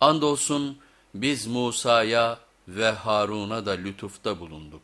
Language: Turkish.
Andolsun biz Musa'ya ve Harun'a da lütufta bulunduk.